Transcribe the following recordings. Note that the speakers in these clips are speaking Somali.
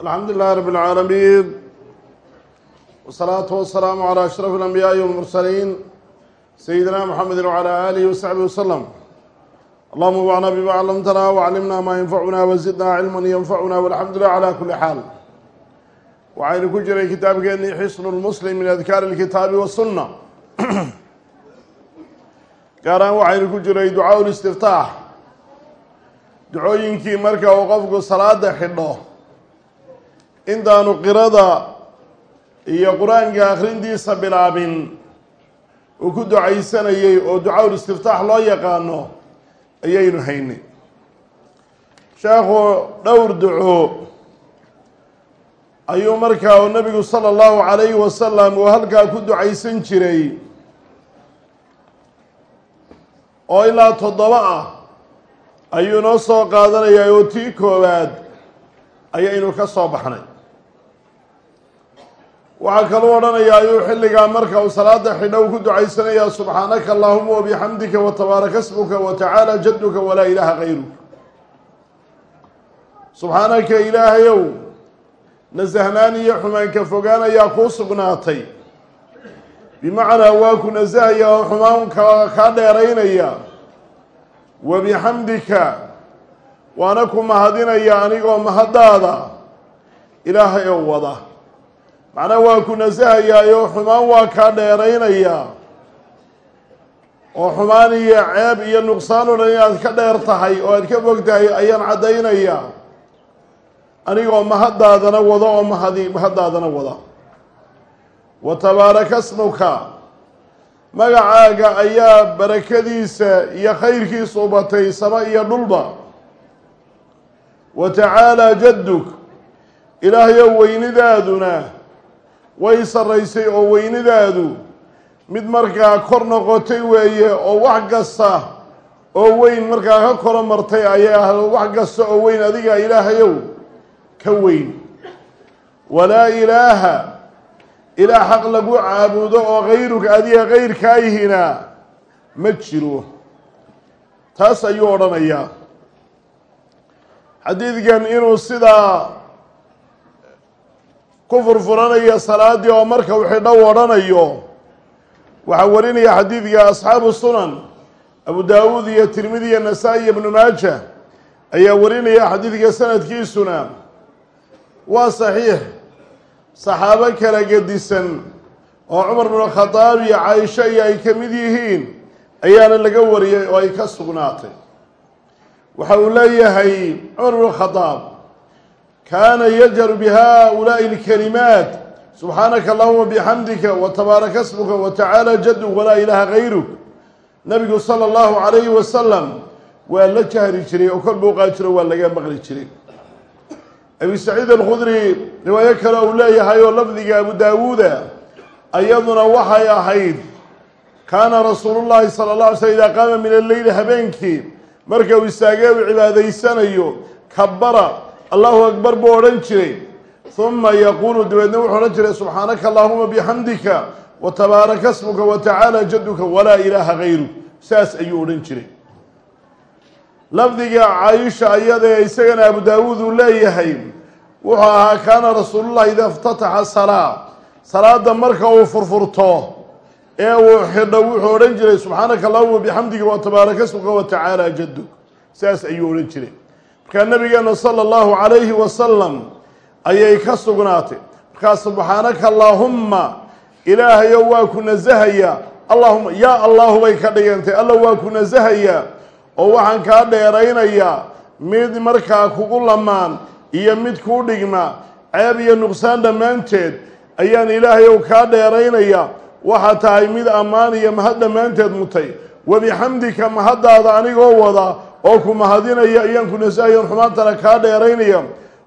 alxamdu lilahi rab اlcaalamiin wsalaatu wasalaamu calى ashraf اlanbiyaaءi wاlmursaliin sayidina mxamedi wcalى alihi wasaxbi waslem allahuma bacna bima clamtana waclimna maa yanfacuna wazidna cilman yanfacuna walxamdu lilah cala kuli xaal waxaynu ku jiray kitaabkeennii xisnu lmuslim min adkaari اlkitaabi wasunna gaar ahaan waxaynu ku jiray ducaa listiftaax ducooyinkii marka uu qofku salaada xidho intaanu qirada iyo qur'aanka akhrintiisa bilaabin uu ku ducaysanayey oo ducaa listiftaax loo yaqaano ayaynu haynay. Sheekhu dhowr duco ayuu markaa uu nabigu sala allahu calayhi wasalam uu halkaa ku ducaysan jiray oo ilaa toddoba ah ayuu noo soo qaadanayaa oo tii koowaad ayaynu ka soo baxnay waxaa kaluu odhanayaa ayuu xilligaa marka uu salaada xidho uu ku ducaysanayaa subxaanaka allahuma wabixamdika watabaaraka smuka watacaala jadduka walaa ilaaha gayruk subxaanaka ilaahayow nasahnaan iyo xumaanka fogaan ayaa kuu sugnaatay. Bimacnaa waa ku nasahaya oo xumaanka kaa dheeraynaya. Wabixamdika waana ku mahadinaya anigoo mahaddaada ilaahay oo wada macnaa waa ku nasahayaayoo xumaan waa kaa dheeraynaya. Oo xumaan iyo ceeb iyo nuqsaan o inaad ka dheer tahay oo aad ka bog tahay ayaan caddaynaya. Anigoo mahaddaadana wada oo mahadi mahaddaadana wada. Wa tabaaraka smuka magacaaga ayaa barakadiisa iyo khayrkiisa u batay sama iyo dhulba. Wa tacaalaa jadduk. Ilaahayow weynidaaduna way sarraysay oo weynidaadu mid markaa kor noqotay weeye oo wax kasta oo weyn markaa ka koro martay ayay ah wax kasta oo weyn adiga ilaahayow ka weyn. Walaa ilaaha ilaah xaq lagu caabudo oo kayruka adiga kayrkaayhina ma jiro. Taas ayuu odhanayaa. Xadiidkan inuu sidaa ku furfuranaya salaaddii oo marka uu xidho odhanayo waxaa warinaya xadiidka asxaabu sunan abu daawuud iyo tirmidi iyo nasaa-i iyo ibnu maaja ayaa warinaya xadiidka sanadkiisuna. Waa saxiix. Saxaabo kala gedisan oo cumar binu khadaab iyo caaisho iyo ay ka mid yihiin ayaana laga wariyay oo ay ka sugnaatay. Waxa uu leeyahay cumar binu khadaab kaana yajharu bihaulaai اlkalimaat subxaanaka allahuma bixamdika watabaaraka smuka watacaala jaduk walaa ilaaha gayruk nabigu sala allahu calayhi wasalam waa la jahri jiray oo kor buu qaajiro waa laga maqli jiray abi saciid alkhudri riwaayo kale uu leeyahay oo lafdiga abu daawuuda ayaduna waxay ahayd kaana rasuulu llahi sala la alay slm idaa qaama min alleyli habeenkii marka uu istaagee uu cibaadaysanayo kabara allahu akbar buu odhan jiray. Huma yaquulu dabeedna wuxuu odhan jiray subxaanaka allahuma bixamdika wa tabaaraka smuka wa tacaala jadduka walaa ilaaha gayruk saas ayuu odhan jiray. Lafdiga caaisha ayadae isagana abu daawuud uu leeyahay wuxuu ahaa kaana rasuulullahi idaa iftataxa salaa. Salaada marka uu furfurto ee uu xidho wuxuu odhan jiray subxaanaka allahuma bixamdika wa tabaaraka smuka wa tacaala jaduk saas ayuu odhan jiray markaa nabigeena sala allahu calayhi wasalam ayay ka sugnaatay. Markaa subxaanaka allaahumma ilaahayo waa ku nasahayaa allahuma yaa allahu bay ka dhigantay. Alla waa ku nasahayaa oo waxaan kaa dheeraynayaa mid markaa kugu lamaan iyo mid kuu dhigma ceeb iyo nuqsaan dhammaanteed ayaan ilaahayow kaa dheeraynaya. Waxaa tahay mid ammaan iyo mahad dhammaanteed mutay. Wabixamdika mahaddaada anigoo wada oo ku mahadinaya ayaan ku xumaantana kaa dheeraynaya.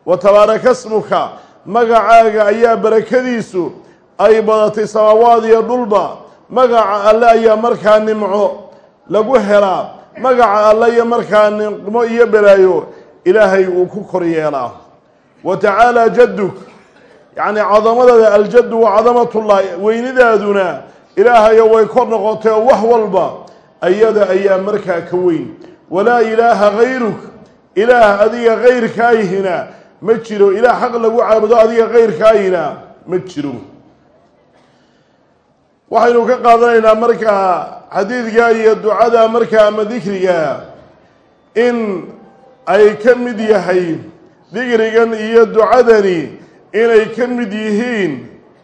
Wa tabaaraka smuka magacaaga ayaa barakadiisu ay badatay samaawaad iyo dhulba. Magaca alle ayaa markaa nimco lagu helaa magaca alle iyo markaa niqmo iyo balaayo ilaahay uu ku kor yeelaa. Wa tacaala jadduk yacni cadamadaada aljaddu wa cadamatullahi weynidaaduna ilaahayo way kor noqotay wax walba ayada ayaa markaa ka weyn walaa ilaaha gayruk ilaah adiga kayrkaayhina ma jiro. Ilaah xaq lagu caabudo adiga keyrkaayina ma jiro. Waxaynu ka qaadanaynaa markaa xadiidka iyo ducada markaa ama dikriga in ay ka mid yahay dikrigan iyo ducadani inay ka mid yihiin.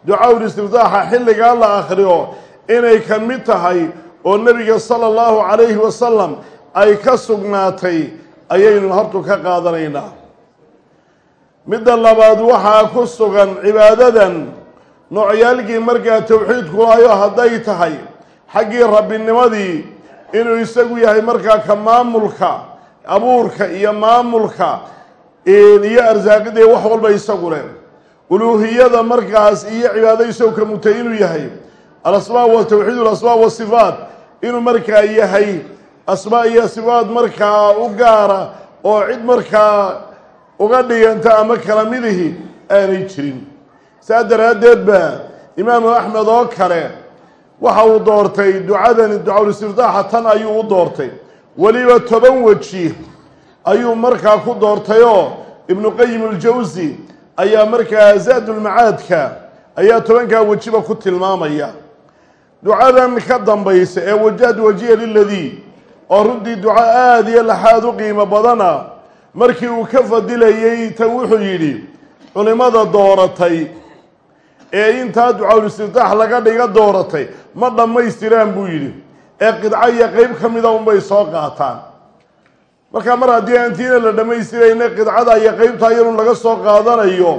Ducaaul istiftaaxa xilligaa la akhriyo inay ka mid tahay oo nebiga sala allahu calayhi wasalam ay ka sugnaatay ayaynu hortu ka qaadanaynaa. Midda labaad waxaa ku sugan cibaadadan noocyaalkii markaa towxiidku ayo hadday tahay xaggii rabbinimadii inuu isagu yahay markaa ka maamulka abuurka iyo maamulka iyo arsaaqidii wax walba isagu leh. Uluuhiyada markaas iyo cibaado isagu ka mutay inuu yahay. Alasmaa wa towxiid alasmaa wasifaat inuu markaa yahay asmaa iyo sifaat markaa u gaara oo cid markaa uga dhiganta ama kala midihi aanay jirin. Saa daraaddeed baa imaamu axmed oo kale waxa uu doortay ducadani ducaulistiftaaxa tan ayuu u doortay. Weliba toban weji ayuu markaa ku doortayoo ibnu qayim aljawsi ayaa markaa zaadulmacaadka ayaa tobankaa wejiba ku tilmaamaya. Ducadan ka dambaysa ee wajahad wajiya liladii oo runtii duco aada iyo laxaad u qiimo badana markii uu ka fadilayey tan wuxuu yidhi culimmada dooratay ee intaa ducaulistiftaax laga dhiga dooratay ma dhammaystiraan buu yidhi. Ee qidco iyo qeyb ka mida unbay soo qaataan. Markaa mar haddii aantiina la dhammaystirayna qidcada iyo qeybta iyadun laga soo qaadanayo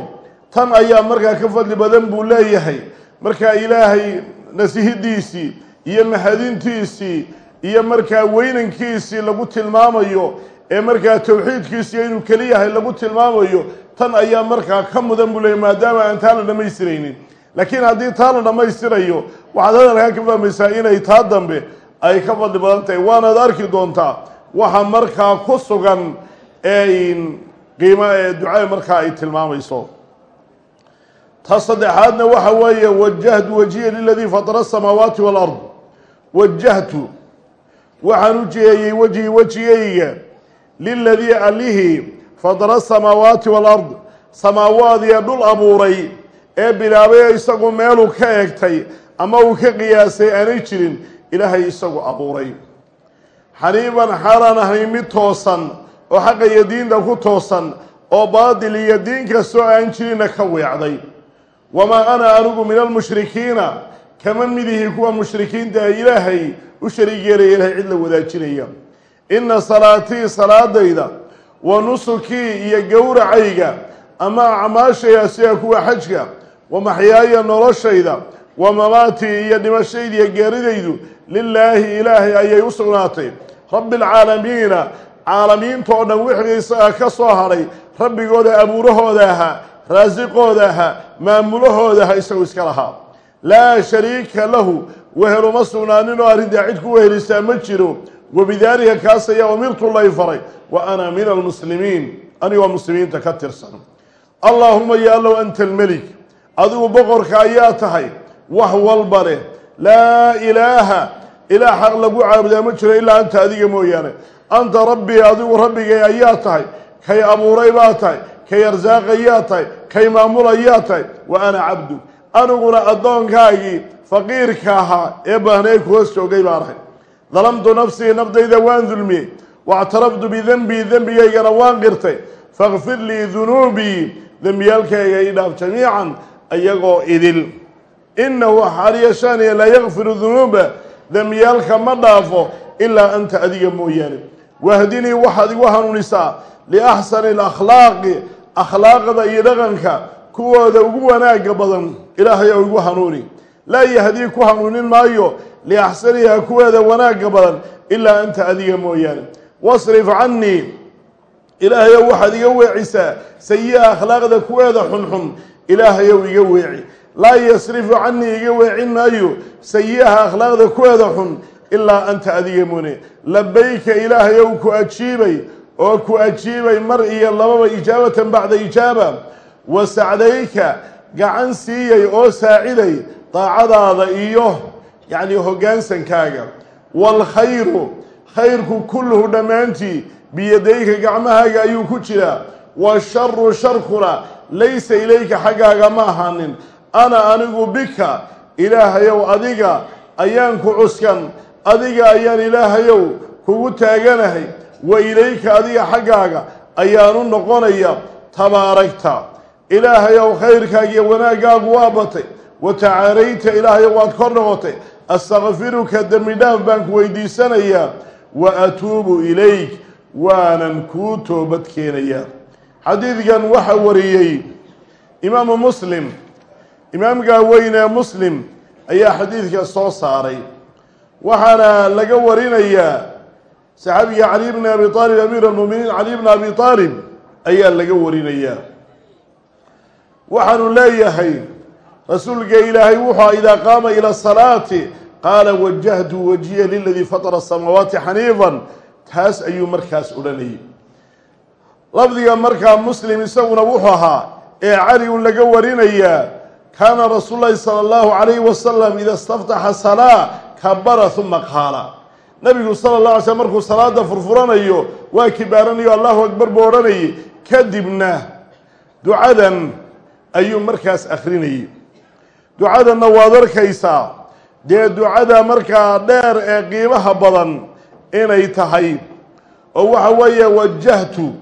tan ayaa markaa ka fadli badan buu leeyahay. Markaa ilaahay nasihidiisii iyo mahadintiisii iyo markaa weynankiisii lagu tilmaamayo ee markaa towxiidkiisiiyo inuu keli yahay lagu tilmaamayo tan ayaa markaa ka mudan buu leeyay maadaama aan taa la dhammaystiraynin. Laakiin haddii taa la dhammaystirayo waxaad hadalkaa ka fahmaysaa inay taa dambe ay ka fadli badan tahay. Waanaad arki doontaa waxa markaa ku sugan ee qiimo ee ducada markaa ay tilmaamayso. Ta saddexaadna waxa weeye wajahtu wajiya liladii fatara asamaawaati waalard wajahtu waxaan u jeeyey wejhi wejigayga liladii allihii fadara asamaawaati waalard samaawaadiya dhul abuuray ee bilaabay isagu meeluu ka eegtay ama uu ka qiyaasay aanay jirin ilaahay isagu abuuray. Xaniiban xaalaan ahay mid toosan oo xaqa iyo diinta ku toosan oo baadil iyo diin kastoo aan jirinna ka weecday. Wamaa ana anigu min almushrikiina kama midihi kuwa mushrikiinta ee ilaahay u shariig yeelaya ilahay cid la wadaajinaya. Inna salaatii salaadayda wa nusukii iyo gowracayga ama acmaashayda sida kuwa xajka wa maxyaaya noloshayda wa mamaatii iyo dhimashayda iyo geeridaydu lilaahi ilaahay ayay u sugnaatay. Rabbi alcaalamiina caalamiinta oo dhan wixii isaga ka soo hadhay rabbigooda abuurahooda ahaa raasiqooda ahaa maamulahooda aha isagu iska lahaa laa shariika lahu weheluma sugnaanin oo arrintaa cid ku wehelisaa ma jiro. Wabidaalika kaas ayaa umirtu lay faray. Wa ana min almuslimiin anigoo muslimiinta ka tirsan. Allaahuma ya allow anta almelik adigu boqorka ayaa tahay wax walba leh. Laa ilaaha ilaah xaq lagu caabudaa ma jiro ilaa anta adiga mooyaane. Anta rabbii adigu rabbigay ayaa tahay. Kay abuuray baa tahay kay arsaaqayaa tahay kay maamulayaa tahay. Wa ana cabdu aniguna addoonkaagii faqiirka ahaa ee baahnay ku hoos joogay baan ahay. Dalamtu nafsii nafdayda waan dulmiyey waactaraftu bidenbii dembigaygana waan qirtay. Fakfir lii dunuubii dembiyaalkayga ii dhaaf jamiican ayagoo idil. Inahu xaaliyashaaniya laa yakfiru dunuuba dembiyaalka ma dhaafo ilaa anta adiga mooyaane. Wahdinii waxaad igu hanuunisaa liaxsani alakhlaaqi akhlaaqda iyo dhaqanka kuwooda ugu wanaaga badan ilaahay oo igu hanuuni. Laa yahdii ku hanuunin maayo liaxsaniha kuweeda wanaaga badan ilaa anta adiga mooyaane. Wasrif cannii ilaahayow waxaad iga weecisaa sayi-a akhlaaqda kuweeda xunxun ilaahayow iga weeci. Laa yasrifu canii iga weecin maayo sayi-aha akhlaaqda kuweeda xun ilaa anta adiga moone. Labayka ilaahayow ku ajiibay oo ku ajiibay mar iyo lababa ijaabatan bacda ijaaba wa sacdayka gacan siiyey oo saaciday daacadaada iyo yacni hoggaansankaaga waalkhayru khayrku kulluhu dhammaantii biyadayka gacmahaaga ayuu ku jiraa. Washaru sharkuna laysa ilayka xaggaaga ma ahaanin. Ana anigu bika ilaahayow adiga ayaan ku cuskan. Adiga ayaan ilaahayow kugu taaganahay. Wa ilayka adiga xaggaaga ayaanu noqonaya tabaaragta ilaahayow khayrkaaga iyo wanaaggaagu waa batay. Wa tacaarayta ilaahayow waad kor noqotay. Astakfiruka dembi dhaaf baan ku weydiisanayaa. Wa atuubu ilayk waanan kuu toobad keenayaa. Xadiidkan waxa wariyey imaamu muslim imaamkaa weyn ee muslim ayaa xadiidka soo saaray. Waxaana laga warinayaa saxaabiga cali bni abi aalib amiir almuminiin cali bni abi aalib ayaa laga warinayaa waxaanu leeyahay rasuulka ilaahay wuxua idaa qaama ila salaati qaala wajahtu wajhiya liladii fatara asamaawaati xaniifan taas ayuu markaas odhanayay. Lafdiga markaa muslim isaguna wuxuu ahaa ee cali un laga warinayaa kaana rasuul lahi sala allahu calayhi wasalam ida istaftaxa salaa kabara uma qaala. Nabigu sala la alay slm markuu salaada furfuranayo waa kibaaranayo allahu akbar buu odhanayay kadibna ducadan ayuu markaas akrinayay ducadanna waad arkaysaa. Dee ducada markaa dheer ee qiimaha badan inay tahay. Oo waxa weeye wajahtu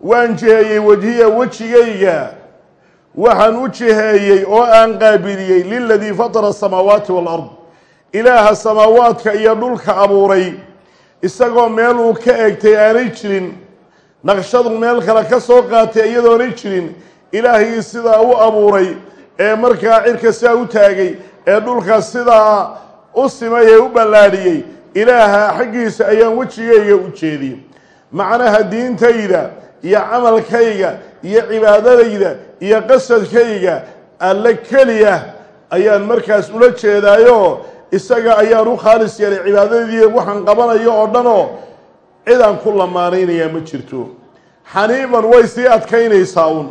waan jiheeyey wajhiya wejigayga. Waxaan u jiheeyey oo aan qaabiliyey liladii fatara asamaawaati waalard ilaaha samaawaadka iyo dhulka abuuray. Isagoo meel uu ka egtay aanay jirin. Naqshadu meel kale ka soo qaatay iyadoonay jirin ilaahii sidaa u abuuray ee markaa cirka sidaa u taagay ee dhulka sidaa u simay ee u ballaadhiyey ilaaha xaggiisa ayaan wejigayga u jeediyey macnaha diintayda iyo camalkayga iyo cibaadadayda iyo qasadkayga alle keliya ayaan markaas ula jeedaayo. Isaga ayaan u khaalis yeelay cibaadadii waxaan qabanayo oo dhanoo cidaan ku lamaanaynayaa ma jirto. Xaniifan way sii adkaynaysaa un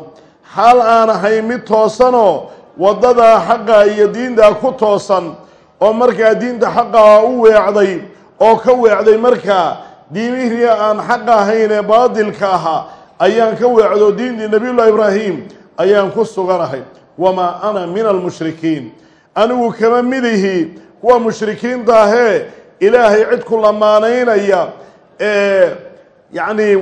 xaal aan ahay mid toosanoo waddada xaqa iyo diinta ku toosan oo markaa diinta xaqaa u weecday oo ka weecday markaa diimihii aan xaqa ahayn ee baadilka ahaa ayaan ka weecdo diintii nabiyullahi ibraahim ayaan ku suganahay wamaa ana min almushrikiin anigu kama midihi kuwa mushrikiinta ahee ilaahay cid ku lamaanaynaya ee yacnii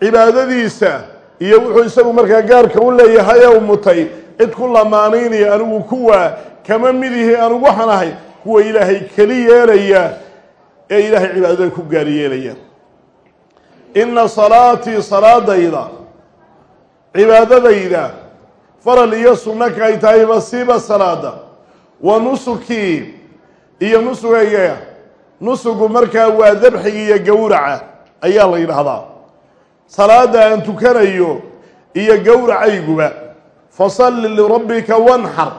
cibaadadiisa iyo wuxuu isagu markaa gaarka u leeyahay ee u mutay cid ku lamaanaynaya anigu kuwa kama midihi anigu waxaan ahay kuwa ilaahay keli yeelaya ee ilaahay cibaadada ku gaar yeelaya. Inna salaatii salaadayda cibaadadayda faral iyo sunnaka ay tahay basiiba salaada. Wa nusukii iyo nusugayga nusugu markaa waa dabxiga iyo gowraca ayaa la yidhaahdaa salaada aan tukanayo iyo gowracayguba fasalli lirabbika wanxar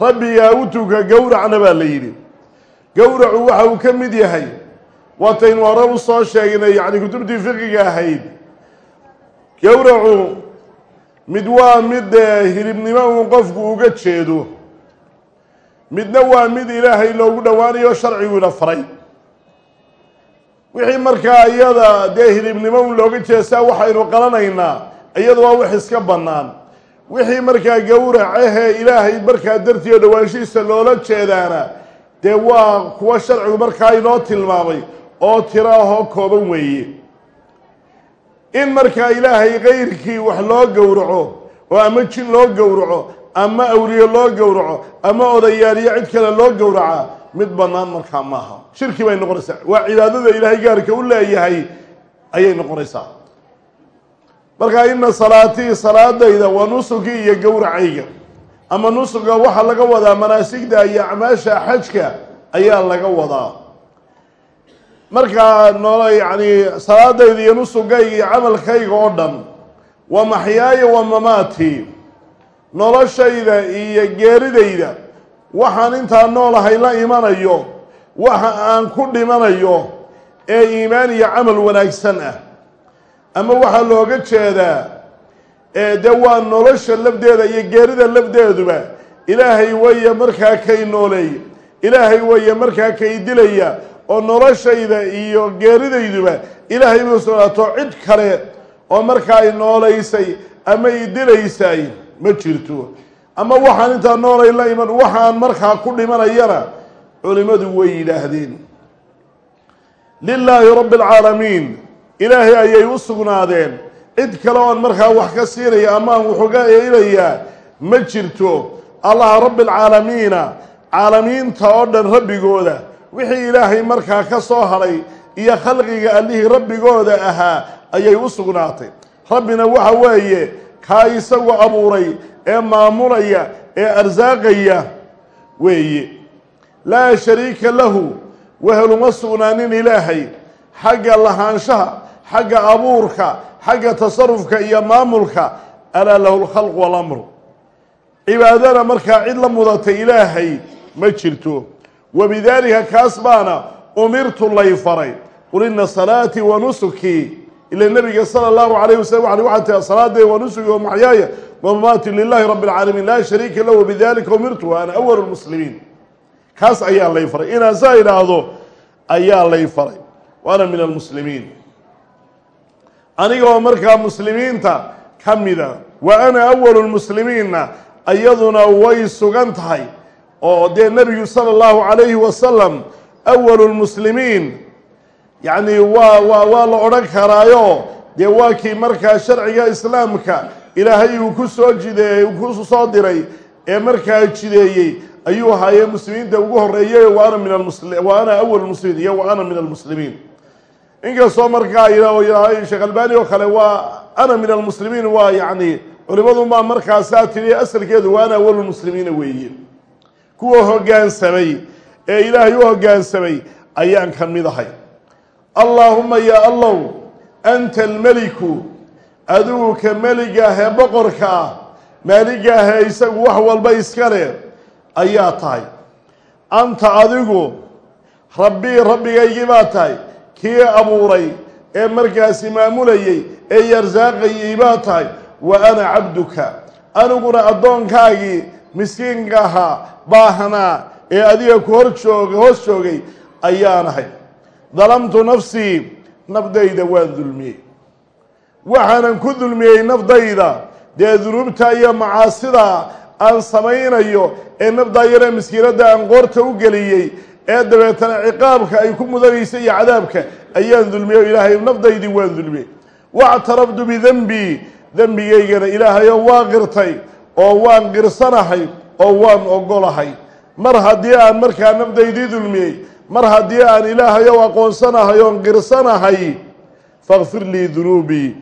rabbigaa u tuka gowracna baa la yidhi. Gowracu waxa uu ka mid yahay waataynu hore u soo sheegnay yacni kutubtii fiqiga ahayd. Gowracu mid waa mid hilibnimo uun qofku uga jeedo. Midna waa mid ilaahay loogu dhowaanayo sharciguina faray wixii markaa iyada dee hilibnimo un looga jeestaa waxaynu qalanaynaa iyada waa wax iska bannaan. Wixii markaa gowracahee ilaahay markaa dartiiyo dhowaanshihiisa loola jeedaana dee waa kuwa sharcigu markaa inoo tilmaamay oo tiro ahoo kooban weeye. In markaa ilaahay kayrkii wax loo gowraco oo ama jin loo gowraco ama awliye loo gowraco ama odayaal iyo cid kale loo gowraca mid bannaan markaa maaha. Shirki bay noqonaysaa. Waa cibaadada ilaahay gaarka u leeyahay ayay noqonaysaa. Markaa ina salaatii salaadayda waa nusugii iyo gowracayga ama nusuga waxaa laga wadaa manaasigda iyo acmaasha xajka ayaa laga wadaa. Markaa nolo yacni salaadayda iyo nusugayga iyo camalkayga oo dhan waa maxyaaya waa mamaati noloshayda iyo geeridayda waxaan intaa noolahay la imanayo. Waxa aan ku dhimanayo ee iimaan iyo camal wanaagsan ah. Ama waxaa looga jeedaa ee de waa nolosha lafdeeda iyo geerida lafdeeduba ilaahay weeye markaa kay nooleey ilaahay weeye markaa kay dilaya oo noloshayda iyo geeridayduba ilaahay buu sugnaato cid kale oo markaa i noolaysay ama i dilaysay ma jirto ama waxaan intaa noolay la iman waxaan markaa ku dhimanayana culimmadu way yidhaahdeen. Lilaahi rabbi alcaalamiin ilaahay ayay u sugnaadeen. Cid kale oon markaa wax ka siinaya amaan waxuga eelayaa ma jirto. Allaha rabbi alcaalamiina caalamiinta oo dhan rabbigooda wixii ilaahay markaa ka soo hadhay iyo khalqiga allihii rabbigooda ahaa ayay u sugnaatay. Rabbina waxa weeye kaa isagu abuuray ee maamulaya ee arsaaqaya weeye. Laa shariika lahu weheluma sugnaanin ilaahay. Xagga lahaanshaha xagga abuurka xagga tasarufka iyo maamulka alaa lahu lkhalqu walamru cibaadana markaa cid la mudatay ilaahay ma jirto. Wabidaalika kaas baana umirtu lay faray. Qul ina salaatii wa nusukii ila nabiga sala allahu alayh wasalam wa waxaa tia salaadee wa nusuki wa maxyaaya wa mamaati lilahi rabbi alcaalamiin laa shariika lah wabidalika umirtu ana awalu lmuslimiin. Kaas ayaa lay faray. Inaan saa idhaahdo ayaa lay faray. Waana min almuslimiin aniga oo markaa muslimiinta ka mida wa ana awalu lmuslimiinna iyaduna way sugan tahay. Oo dee nebigu sala allahu calayhi wasalam awalu lmuslimiin yacni waa waa waa la odhan karaayo. Dee waa kii markaa sharciga islaamka ilaahay uu ku soo jideeyey ku soo diray ee markaa jideeyey ayuu ahaayee muslimiinta ugu horreeyay wa ana min wa ana awal muslimiin iyo wa ana min almuslimiin inkastoo markaa yidhaaho sheekh albani oo kale waa ana min almuslimiin waa yacni culimadunbaa markaasaa tiri asalkeedu waa ana awalu muslimiina weeye. Kuwa hoggaansamay ee ilaahay u hoggaansamay ayaan ka mid ahay allaahuma ya allow anta almeliku adigu ka meligaahee boqorka ah maaligaahee isagu wax walba iska leh ayaa tahay. Anta adigu rabbii rabbigaygii baa tahay kii abuuray ee markaasi maamulayay ee yarsaaqayay baa tahay. Wa ana cabduka aniguna addoonkaagii miskiinka ahaa baahanaa ee adiga ku hoos joogay ayaanahay dalamtu nafsii nafdayda waan dulmiyey. Waxaanan ku dulmiyey nafdayda dee dunuubta iyo macaasida aan samaynayo ee nafdaa yaree miskiinadda aan qoorta u geliyey ee dabeetana ciqaabka ay ku mudanaysa iyo cadaabka ayaan dulmiyey o ilaahay nafdaydii waan dulmiyey. Wactaraftu bidenbii dembigaygana ilaahayoo waa qirtay oo waan qirsanahay oo waan ogolahay mar haddii aan markaa nafdaydii dulmiyey mar haddii aan ilaahayow aqoonsanahay oon qirsanahay fakfir lii dunuubii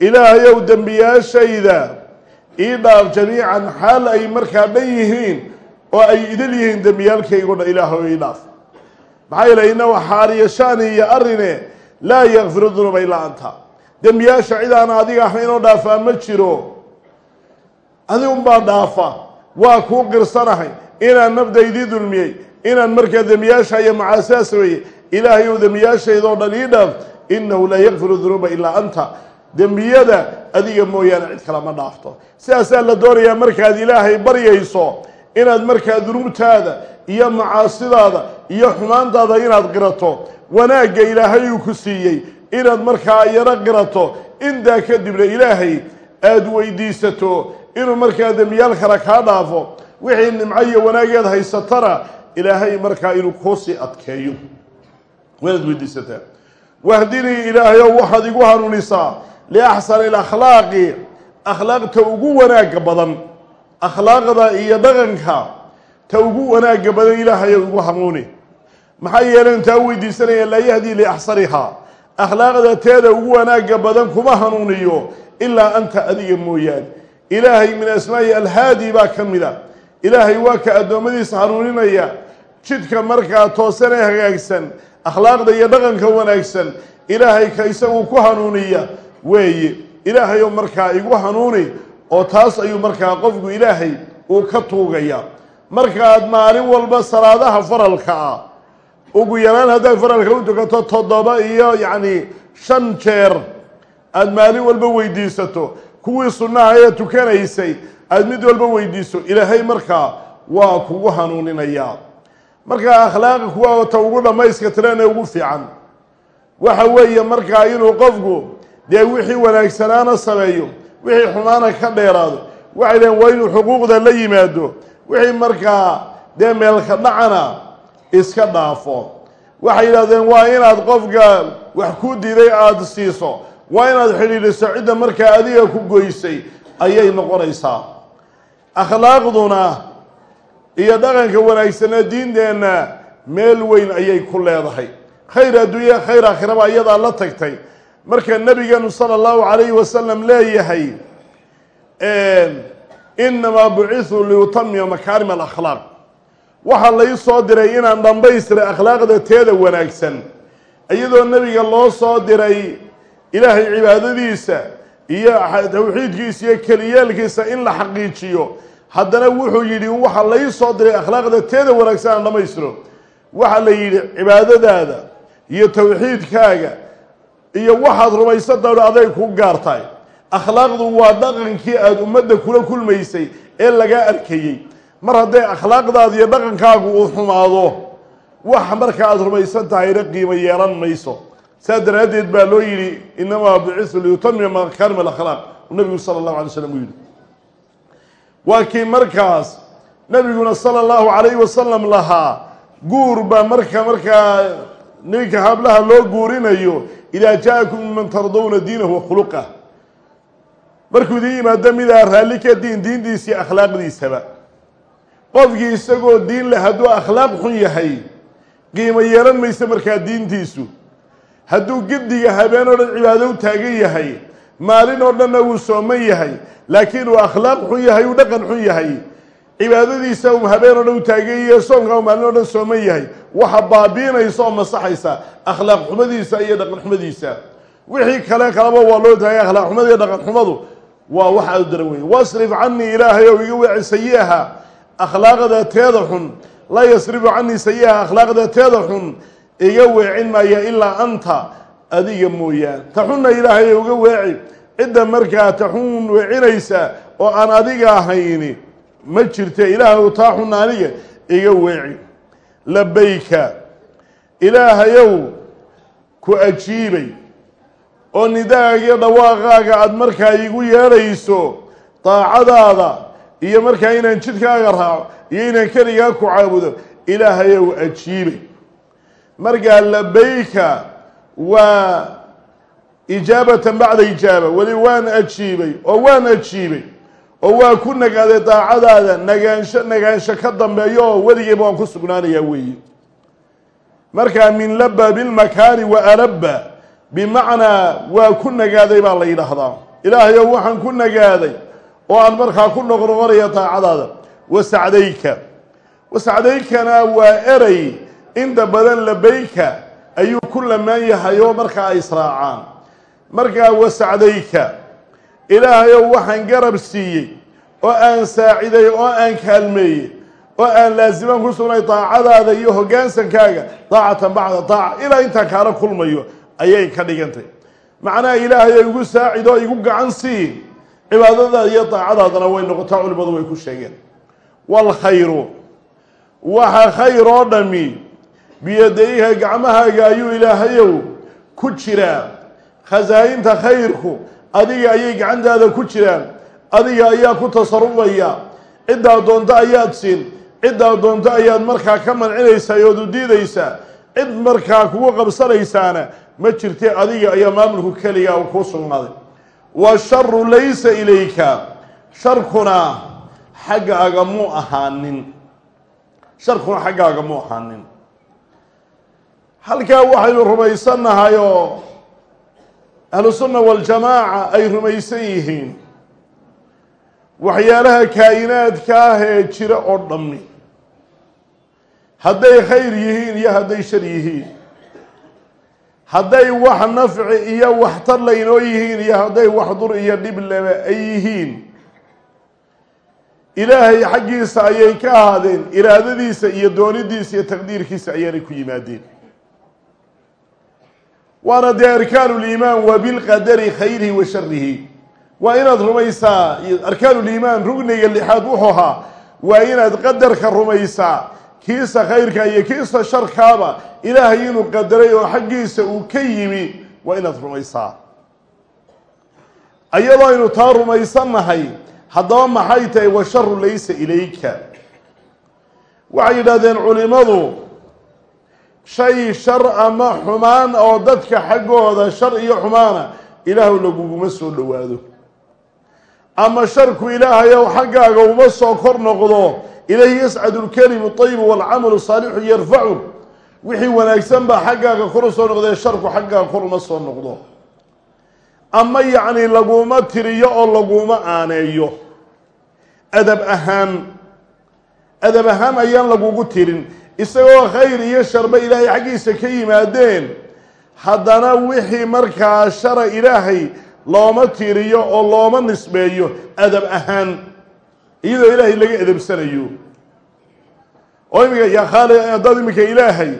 ilaahayow dembiyaashayda ii dhaaf jamiican xaal ay markaa dhan yihiin oo ay idil yihiin dembiyaalkaygo dhan ilaahayo ii dhaaf. Maxaa yeelay innahu xaaliyo shani iyo arine laa yakfiru dunuuba ilaa anta. Dembiyaasha cid aan adiga ahayn oo dhaafaa ma jiro. Adigunbaa dhaafa. Waa kuu qirsanahay. Inaan nafdaydii dulmiyey inaan markaa dembiyaasha iyo macaasidaa sameeyey ilaahay ou dembiyaashaydoo dhan ii dhaaf innahu laa yakfiru dunuuba ilaa anta. Dembiyada adiga mooyaane cid kale ma dhaafto. Sidaasaa la doonayaa markaad ilaahay baryayso inaad markaa dunuubtaada iyo macaasidaada iyo xumaantaada inaad qirato wanaagga ilaahay uu ku siiyey inaad markaa yaro qirato intaa kadibna ilaahay aada weydiisato inuu markaa dembiyaal kale kaa dhaafo. Wixii nimco iyo wanaageed haysatana ilaahay markaa inuu kuusii adkeeyo. Waanaad weydiisataa wahdinii ilaahayow waxaad igu hanuunisaa liaxsani alakhlaaqi akhlaaqta ugu wanaagga badan akhlaaqda iyo dhaqanka ta ugu wanaagga badan ilaahayow igu hanuuni. Maxaa yeelay intaa weydiisanaya laa yahdii liaxsanihaa akhlaaqda teeda ugu wanaagga badan kuma hanuuniyo ilaa anta adiga mooyaane. Ilaahay min asmaa'i alhaadi baa ka mid a ilaahay waa ka addoommadiisa hanuuninaya jidka markaa toosan ee hagaagsan akhlaaqda iyo dhaqanka wanaagsan. Ilaahay ka isagu ku hanuuniya weeye ilaahayo markaa igu hanuuni oo taas ayuu markaa qofku ilaahay uu ka tuugaya. Markaad maalin walba salaadaha faralka ah ugu yaraan haddaad faralka u tukato toddoba iyo yacni shan jeer aada maalin walba weydiisato. Kuwii sunnaha ee tukanaysay aada mid walba weydiiso ilaahay markaa waa kugu hanuuninayaa markaa akhlaaqi kuwa ta ugu dhammayska tiran ee ugu fiican. Waxa weeye markaa inuu qofku dee wixii wanaagsanaana sameeyo wixii xumaana ka dheeraado waxay dhaheen waa inuu xuquuqda la yimaado wixii markaa dee meelka dhacana iska dhaafo. Waxay yidhahdeen waa inaad qofka wax ku diiday aada siiso waa inaad xidhiidhiso cidda markaa adiga ku goysay ayay noqonaysaa akhlaaqduna iyo dhaqanka wanaagsana diinteenna meel weyn ayay ku leedahay. Khayr adduunya khayr aakhiraba iyadaa la tagtay. Marka nabigeenu sala allahu calayhi wasalam leeyahay inamaa bucithuu liutamima makaarim alakhlaaq. Waxaa lai soo diray inaan dhambaystiray akhlaaqda teeda wanaagsan. Iyadoo nebiga loo soo diray ilaahay cibaadadiisa iyo tawxiidkiisa iyo keliyeelkiisa in la xaqiijiyo. Haddana wuxuu yidhi waxaa lai soo diray akhlaaqda teeda wanaagsan aan dhammaystiro waxaa la yidhi cibaadadaada iyo tawxiidkaaga iyo waxaad rumaysadaadho aday ku gaartahay. Akhlaaqdu waa dhaqankii aada ummadda kula kulmaysay ee lagaa arkayey. Mar hadday akhlaaqdaada iyo dhaqankaagu uu xumaado wax marka aada rumaysan tahayna qiimo yeelan mayso saa daraaddeed baa loo yidhi inamaa bucisu liyutamima makaarim alakhlaaq nabigu sala allahu alay slam uu yidhi. Waa kii markaas nabiguna sala allahu calayhi wasalam lahaa guur baa marka markaa ninka hablaha loo guurinayo idaa jaa-akum man tardawna diinahu wa khuluqah markuu idiin yimaado midaa raalli ka diin diintiisii akhlaaqdiisaba. Qofkii isagoo diin leh hadduu akhlaaq xun yahay qiimo yeelan mayso markaa diintiisu hadduu giddiga habeen oo dhan cibaado u taagan yahay maalin oo dhanna wuu sooman yahay laakiin uu akhlaaq xun yahay uu dhaqan xun yahay. Cibaadadiisa uu habeen oo dhan u taagan yahay soonka uu maalin oo dhan sooman yahay waxa baabiinaysa oo masaxaysa akhlaaq xumadiisa iyo dhaqan xumadiisa. Wixii kale kaleba waa loo taagay akhlaaq xumada iyo dhaqan xumadu waa wax aada u daran weeye. Wasrif canii ilaahay ow iga weeci sayi-aha akhlaaqda teeda xun. Laa yasrifu canii sayi-aha akhlaaqda teeda xun iga weecin maaya ilaa anta adiga mooyaan ta xunna ilaahay uga weeci. Cidda markaa ta xun weecinaysa oo aan adiga ahayni ma jirte ilaahay taa xunna aniga iga weeci. Labayka ilaahayow ku ajiibay. Oo nidaaga dhawaaqaaga aada markaa igu yeedhayso daacadaada iyo markaa inaan jidkaaga raaco iyo inaan keligaa ku caabudo ilaahayow ajiibay markaa labayka waa ijaabatan bacda ijaaba weli waan ajiibay oo waan ajiibay oo waa ku nagaaday daacadaada nagaansho nagaansho ka dambeeyo oo weligeyba waan ku sugnaanayaa weeye markaa min laba bilmakaani wa alaba bimacnaa waa ku nagaaday baa la yidhaahdaa. Ilaahayow waxaan ku nagaaday oo aan markaa ku noqnoqonaya daacadaada. Wasacdayka wasacdaykana waa erey inta badan labayka ayuu ku lamaan yahay oo markaa ay israacaan. Markaa wasacdayka ilaahayow waxaan garab siiyey oo aan saaciday oo aan kaalmeeyey oo aan laasimaan ku sugnay daacadaada iyo hoggaansankaaga daacatan bacda daaca ilaa intaan kaala kulmayo ayay ka dhigantay. Macnaha ilaahayo igu saacid oo igu gacan sii cibaadadaada iyo daacadaadana way noqotaa culimmadu way ku sheegeen. Waalkhayru waxa khayr oo dhami biyadayha gacmahaaga ayuu ilaahayow ku jiraa. Khasaa-inta khayrku adiga ayay gacantaada ku jiraan. Adiga ayaa ku tasarufaya. Ciddaa doonto ayaad siin. Ciddaa doonto ayaad markaa ka mancinaysaa ood u diidaysaa. Cid markaa kugu qabsanaysaana ma jirte adiga ayaa maamulku keligaa u kuu sugnaaday. Washaru laysa ilayka. Sharkuna xaggaaga muu ahaanin. Sharkuna xaggaaga muu ahaanin halkaa waxaynu rumaysannahay oo ahlusunna waljamaaca ay rumaysan yihiin. Waxyaalaha kaa'inaadka ah ee jira oo dhammi. Hadday khayr yihiin iyo hadday shar yihiin. Hadday wax nafci iyo waxtar laynoo yihiin iyo hadday wax dur iyo dhib leba ay yihiin. Ilaahay xaggiisa ayay ka ahaadeen iraadadiisa iyo doonidiisa iyo taqdiirkiisa ayaanay ku yimaadeen waana dee arkaanu liimaan wa bilqadari khayrihi wa sharihi waa inaad rumaysaa arkaanuliimaan rugniga lixaad wuxuu ahaa waa inaad qadarka rumaysaa kiisa khayrka iyo kiisa sharkaaba ilaahay inuu qadaray oo xaggiisa uu ka yimi waa inaad rumaysaa. Ayadoo aynu taa rumaysannahay haddaba maxay tahay washaru laysa ilayka? Waxay yidhahdeen culimmadu shay shar ama xumaan oo dadka xaggooda shar iyo xumaana ilaahu laguguma soo dhowaado. Ama sharku ilaahayow xaggaaga uma soo kor noqdo ilayhi yascadu lkelimu ayibu waalcamalu saalixu yarfacu wixii wanaagsan baa xaggaaga kor u soo noqdee sharku xaggaaga kor uma soo noqdo. Ama yacni laguma tiriyo oo laguma aaneeyo. Adab ahaan adab ahaan ayaan lagugu tirin isagoo khayr iyo sharba ilaahay xaggiisa ka yimaadeen haddana wixii markaa shara ilaahay looma tiriyo oo looma nisbeeyo adab ahaan iyadoo ilaahay laga edabsanayo. Oo imika yaa khaali dad iminka ilaahay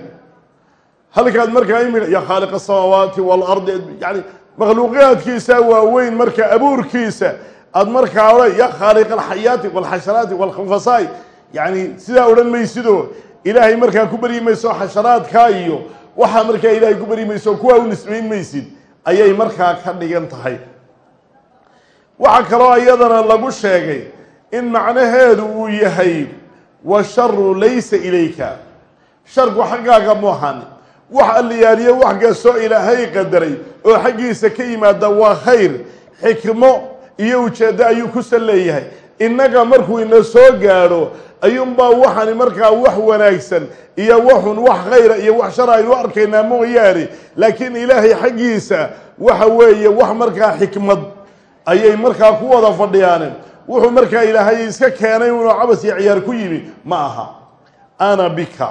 halkaad markaa imika yaa khaaliq asamaawaati waalardi yani makhluuqaadkiisa waaweyn marka abuurkiisa aad markaa odhan ya khaaliq alxayaati walxasharaati walkhanfasaai yani sidaa odhan maysidoo ilaahay markaa ku baryi mayso xasharaadkaa iyo waxaa markaa ilaahay ku baryi mayso kuwaa u nisbayn maysid ayay markaa ka dhigan tahay. Waxaa kaloo iyadana lagu sheegay in macnaheedu uu yahay washaru laysa ilayka. Sharku xaggaaga muuhan wax alliyaaliyo wax kastoo ilaahay qadaray oo xaggiisa ka yimaada waa khayr xikmo iyo ujeeddo ayuu kusan leeyahay innaga markuu ina soo gaadho ayuunbaa waxani markaa wax wanaagsan iyo waxun wax khayra iyo wax shar aynu arkaynaa mooyaane. Laakiin ilaahay xaggiisa waxa weeye wax markaa xikmad ayay markaa ku wada fadhiyaane wuxuu markaa ilaahay iska keenay unoo cabas iyo ciyaar ku yimi ma aha. Ana bika.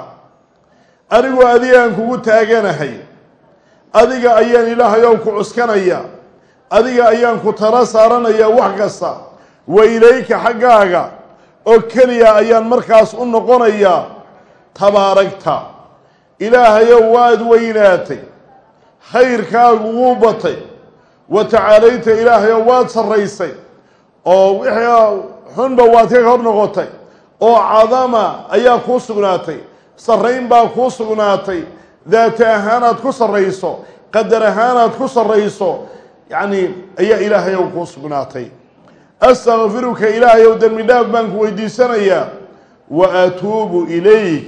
Anigu adigaan kugu taaganahay. Adiga ayaan ilaahay ow ku cuskanaya. Adiga ayaan ku tala saaranaya wax kasta wa ilayka xaggaaga oo keliya ayaan markaas u noqonayaa tabaaragta. Ilaahayow waad weynaatay khayrkaagu wuu batay wa tacaalayta ilaahayow waad sarraysay oo wixii xunba waad ka hor noqotay oo cadama ayaa kuu sugnaatay sarrayn baa kuu sugnaatay daata ahaanaad ku sarrayso qadar ahaanaad ku sarrayso yacni ayaa ilaahayow kuu sugnaatay astakfiruka ilaahayow dembi dhaaf baan ku weydiisanayaa wa atuubu ilayk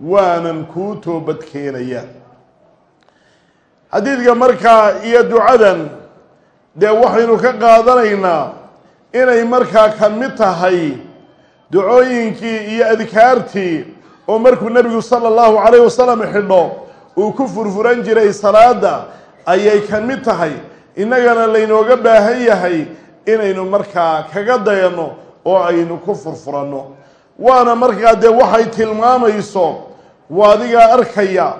waanan kuu toobad keenayaa xadiidka markaa iyo ducadan dee waxaynu ka qaadanaynaa inay markaa ka mid tahay ducooyinkii iyo adkaartii oo markuu nebigu sala allahu calayh wasalam xidho uu ku furfuran jiray salaada ayay ka mid tahay. Innagana laynooga baahan yahay inaynu markaa kaga dayanno oo aynu ku furfuranno. Waana markaa dee waxay tilmaamayso waa adigaa arkaya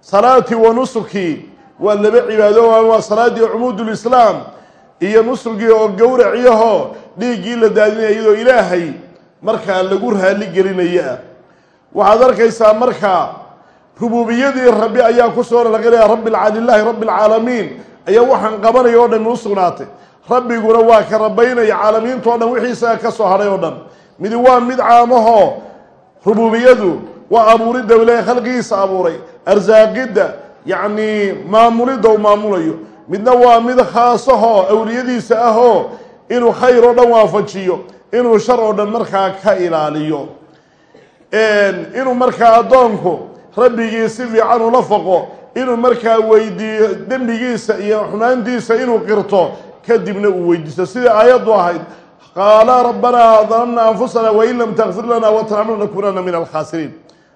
salaatii wa nusukii waa laba cibaado waa salaaddii cumuudulislaam iyo nusugii oo gowraciyaho dhiiggii la daadinaya iyadoo ilaahay markaa lagu raali gelinaya. Waxaad arkaysaa markaa rububiyadii rabbi ayaa ku soo naqinaya rabbi lilaahi rabbi alcaalamiin ayaa waxaan qabanaya oo dhan u sugnaatay rabbiguna waa ka rabaynaya caalamiinta o dhan wixii isaga ka soo hadhay oo dhan. Midi waa mid caamahoo rububiyadu waa abuuridda ilaahay khalqigiisa abuuray. Arsaaqidda yacnii maamulidda uu maamulayo. Midna waa mid khaasahoo awliyadiisa ahoo inuu khayr oo dhan waafajiyo inuu shar oo dhan markaa ka ilaaliyo. Inuu markaa addoonku rabbigii si fiican ula foqo inuu markaa weydiiyo dembigiisa iyo xumaantiisa inuu qirto kadibna uu weydiisto sidai aayaddu ahayd? Qaala rabbanaa dalamna anfusana wain lam takfir lana watarxamna lanakunana min alkhaasiriin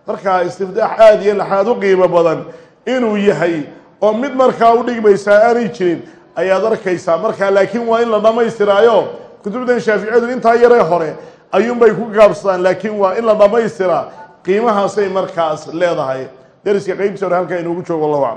markaa istiftaax aada iyo laxaad u qiimo badan inuu yahay oo mid markaa u dhigmaysaa aanay jirin ayaad arkaysaa. Markaa laakiin waa in la dhammaystiraayo. Kutubtan shaaficiyadu intaa yaree hore ayuunbay ku gaabsadaan laakiin waa in la dhammaystiraa qiimahaasay markaas leedahay. Dariska qeybtiisa hore halkaa inoogu joogo wallahu aclam